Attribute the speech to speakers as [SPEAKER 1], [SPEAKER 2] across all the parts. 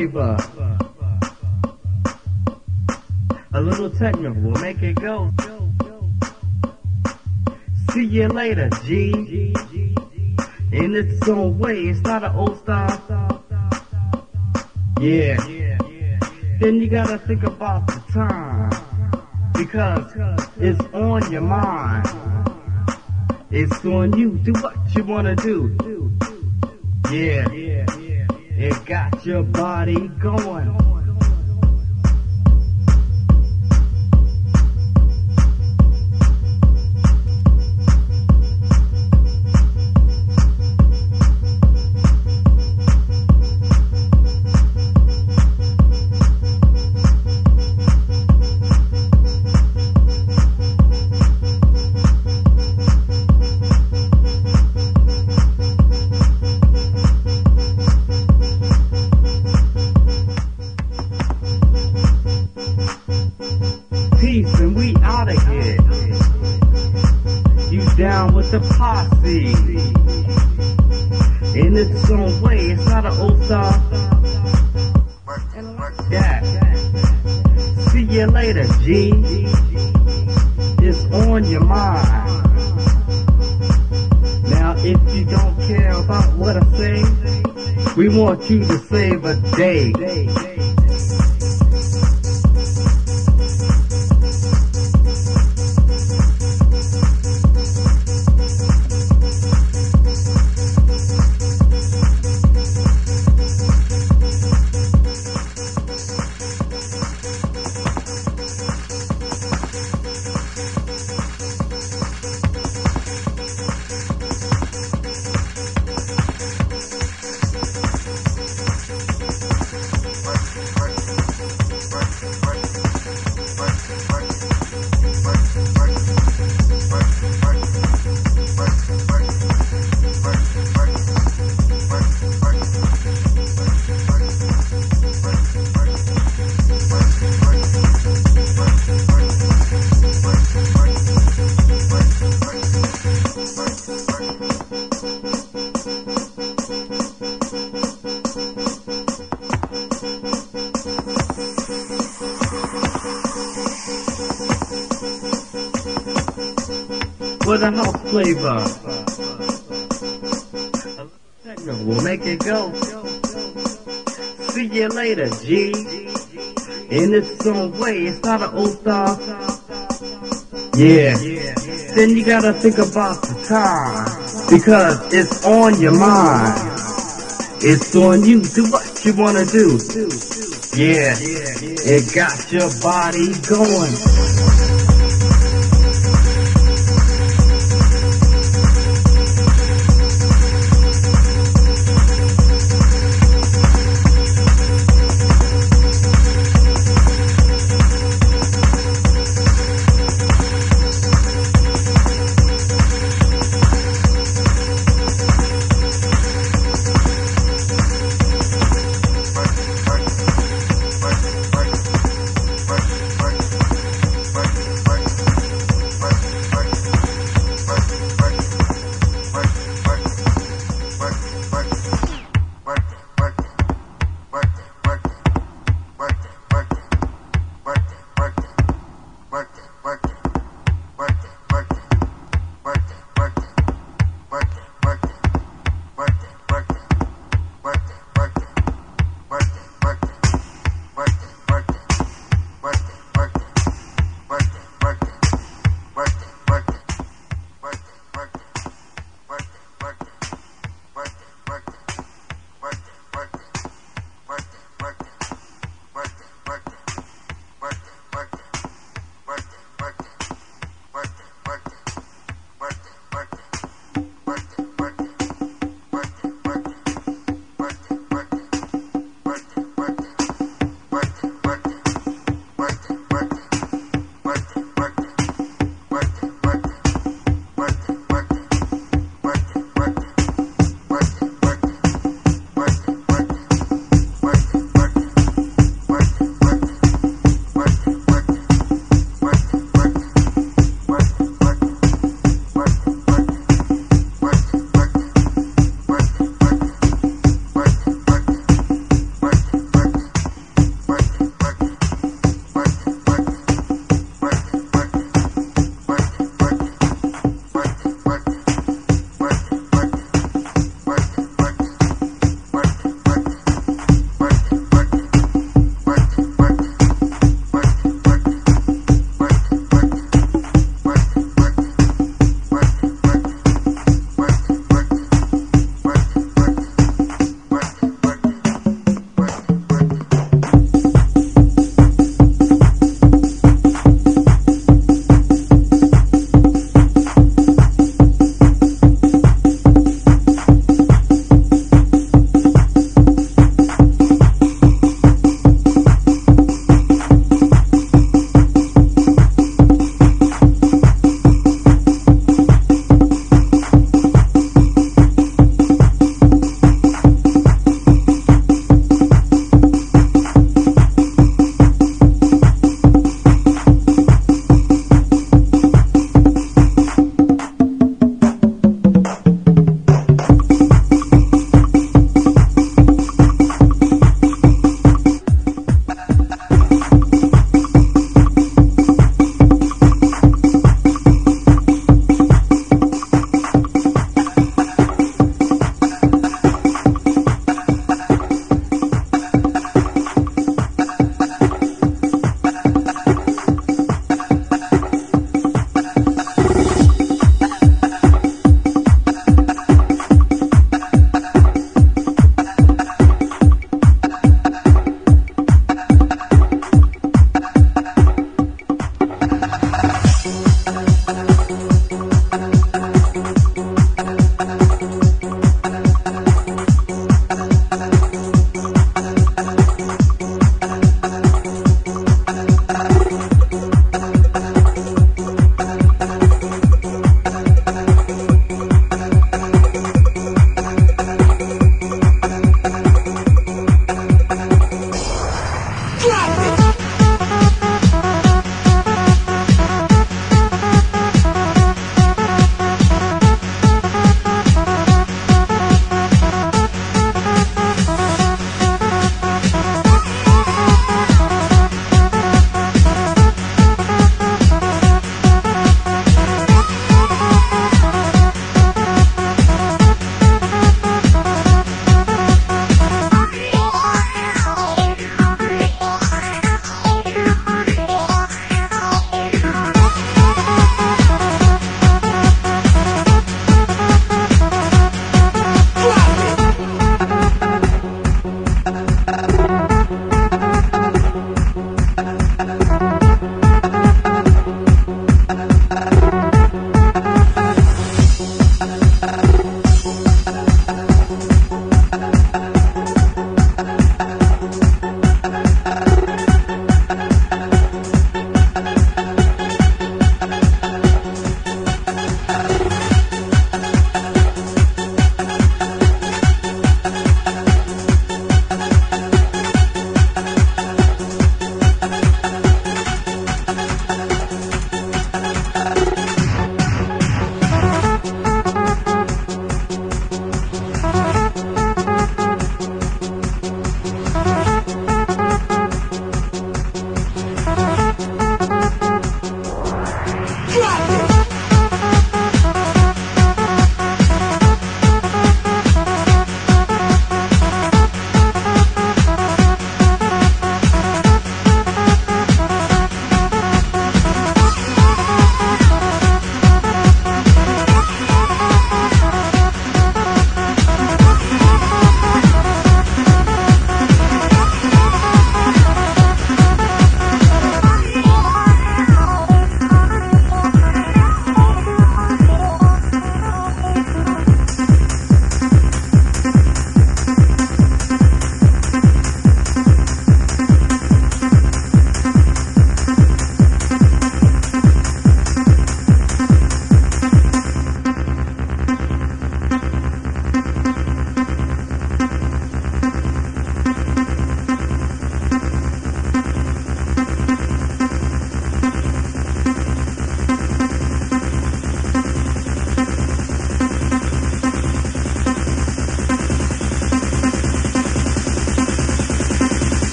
[SPEAKER 1] Flavor. A little techno will make it go. See you later, G. In its own way, it's not an old style. Yeah. Then you gotta think about the time. Because it's on your mind. It's on you. Do what you wanna do. Yeah. It got your body going. With a house flavor. Will make it go. See you later, G. In its own way, it's not an old style. Yeah. Then you gotta think about the time. Because it's on your mind. It's on you. Do what you wanna do. Yeah. It got your body going.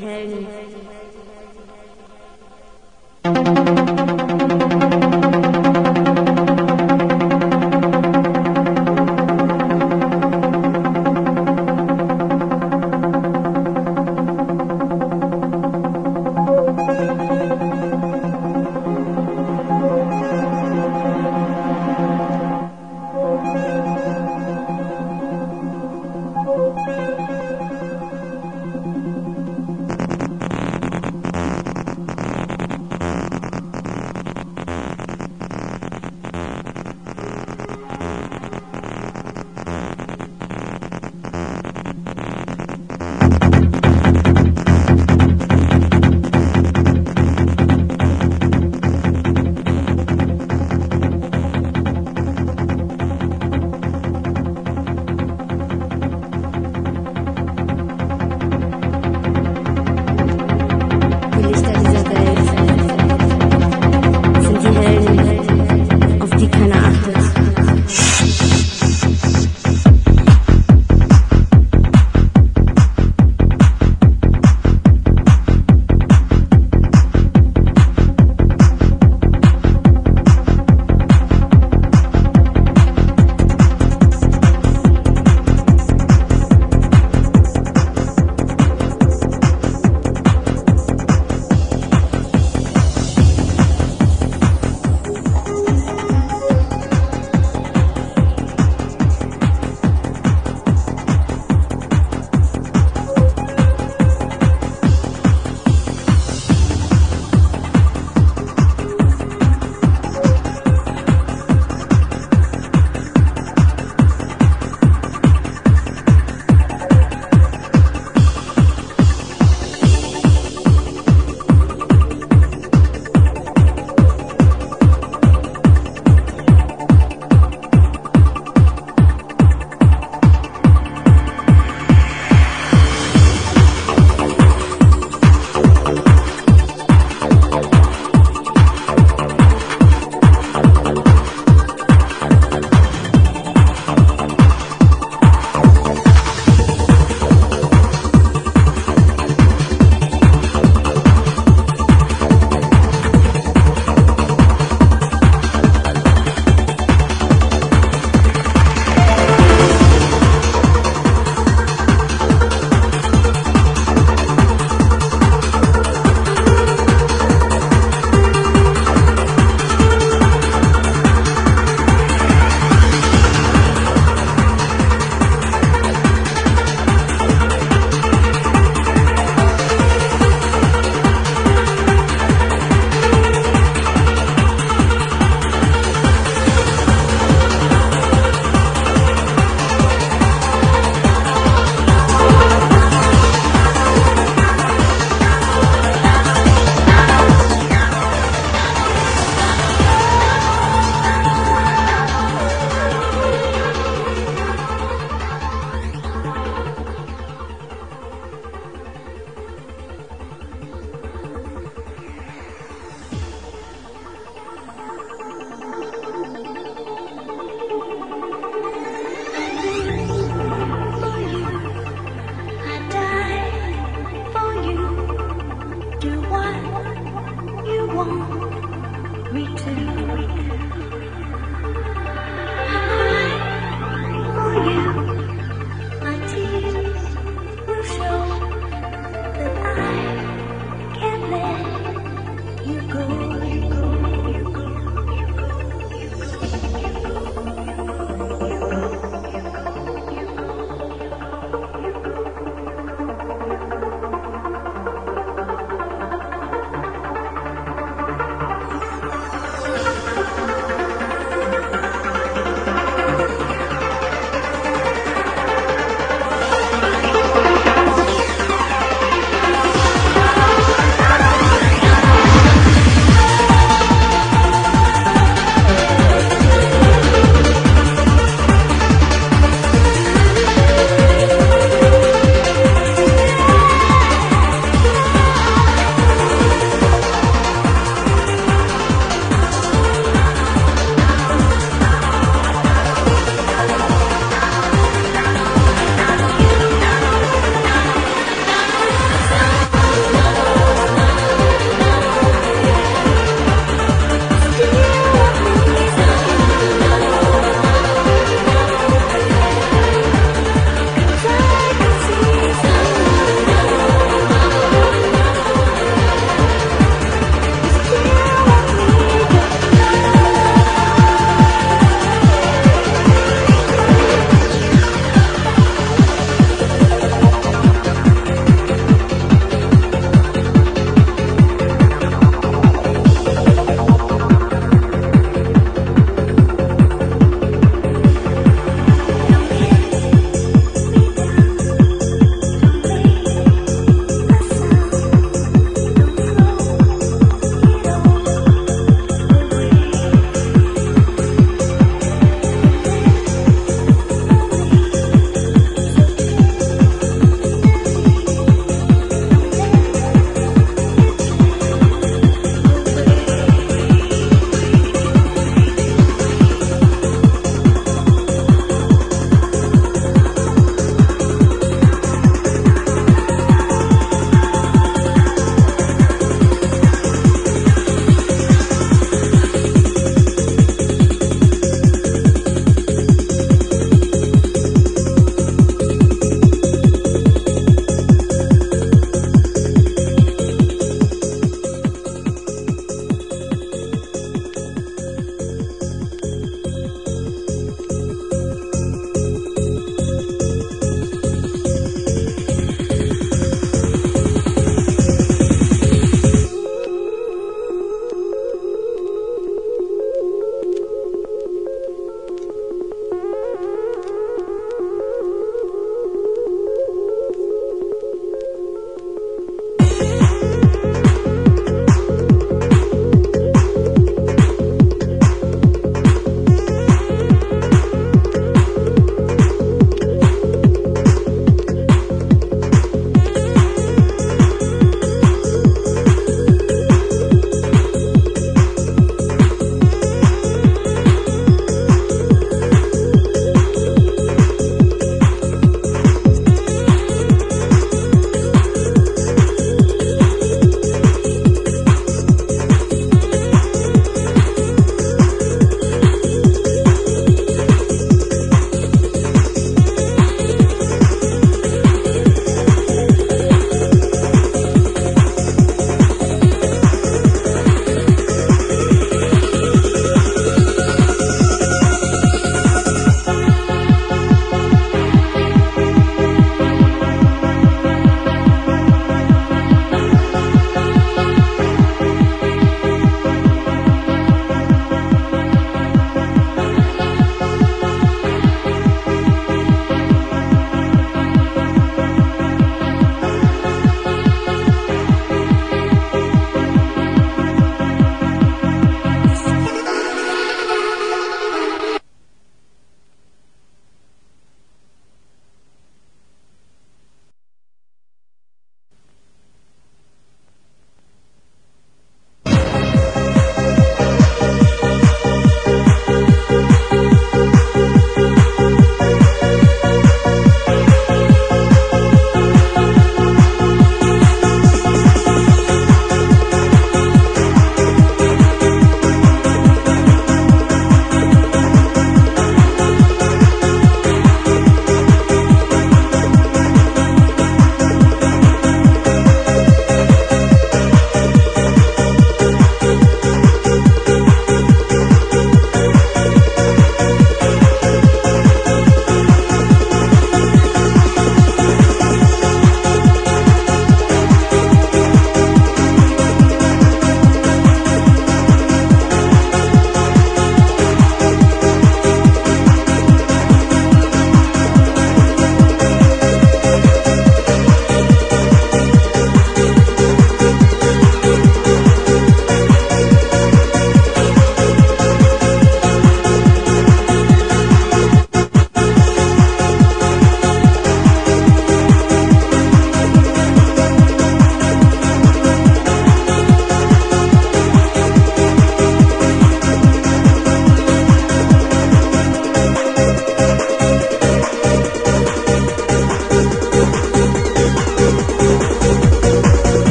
[SPEAKER 2] Sind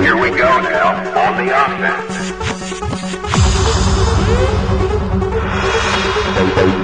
[SPEAKER 3] Here we go now, on the offense.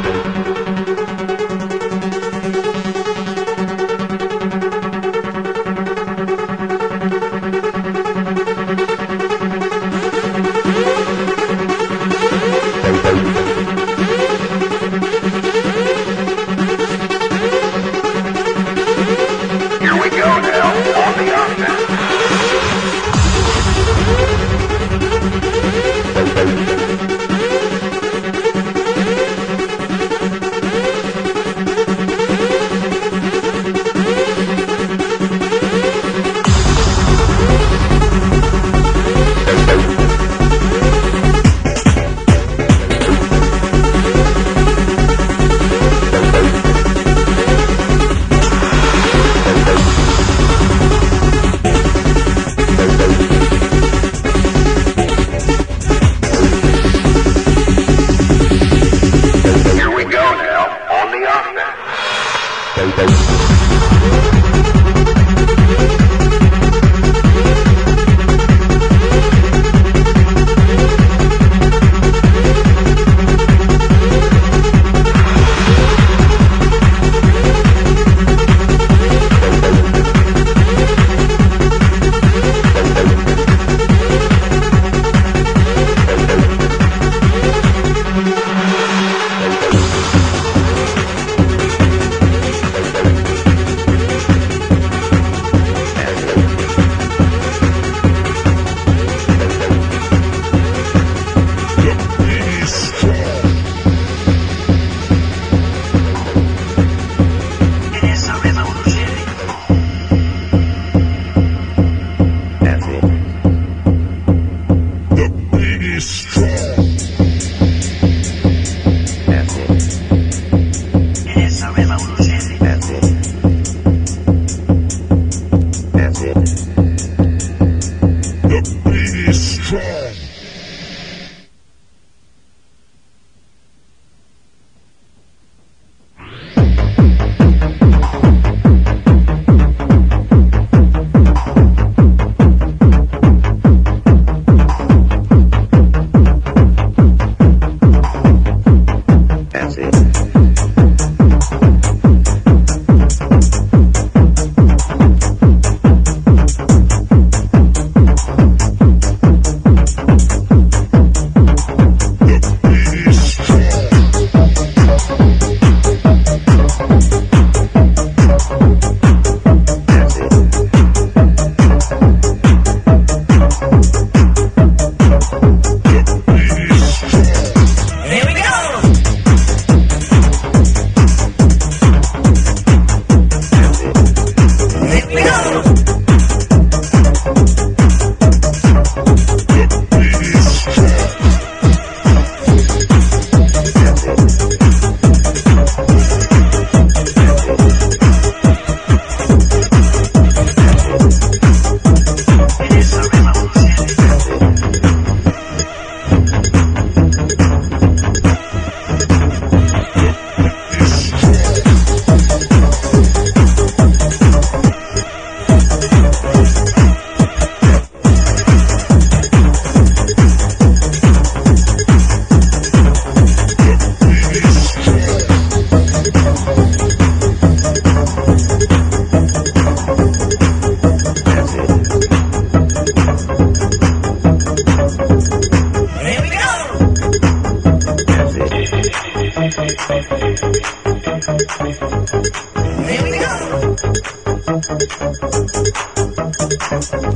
[SPEAKER 3] Here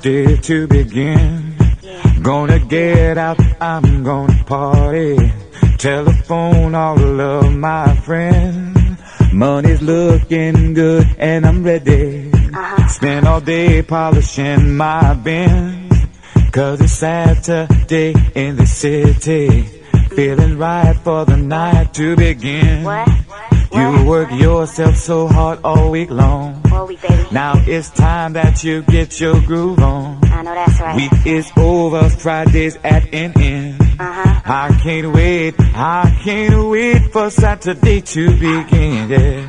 [SPEAKER 4] To begin. Gonna get out, I'm gonna party. Telephone all of my friends. Money's looking good and I'm ready. Uh-huh. Spend all day polishing my bins. Cause it's Saturday in the city. Feeling right for the night to begin.
[SPEAKER 5] What?
[SPEAKER 4] You work yourself so hard all week long.
[SPEAKER 5] All week, baby.
[SPEAKER 4] Now it's time that you get your groove on.
[SPEAKER 5] I know that's right.
[SPEAKER 4] Week is over, Friday's at an end.
[SPEAKER 5] Uh-huh.
[SPEAKER 4] I can't wait, I can't wait for Saturday to begin. Yeah.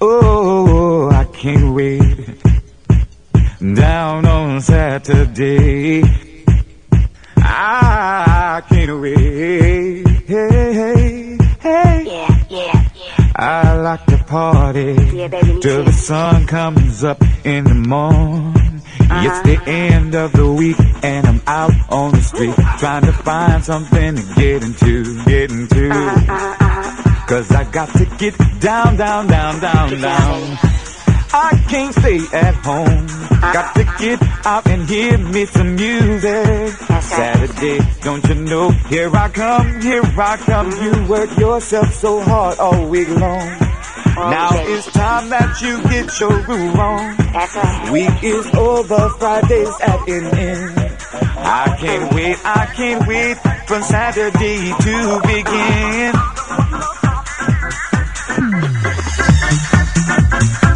[SPEAKER 4] Oh, I can't wait. Down on Saturday. I can't wait. Hey, hey. Like to party
[SPEAKER 5] Yeah, baby,
[SPEAKER 4] till
[SPEAKER 5] too.
[SPEAKER 4] the sun comes up in the morning.
[SPEAKER 5] Uh-huh.
[SPEAKER 4] It's the end of the week and I'm out on the street trying to find something to get into, get into.
[SPEAKER 5] Uh-huh,
[SPEAKER 4] Cause I got to get down, down, down, down,
[SPEAKER 5] down.
[SPEAKER 4] I can't stay at home. Got to get out and hear me some music.
[SPEAKER 5] That's.
[SPEAKER 4] Saturday, don't you know? Here I come, here I come. You work yourself so hard all week long. Now it's time that you get your groove on. Week is over, Friday's at an end. I can't wait, I can't wait for Saturday to begin.
[SPEAKER 6] Hmm.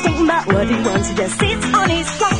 [SPEAKER 6] Thinking about what he wants. He just sits on his. So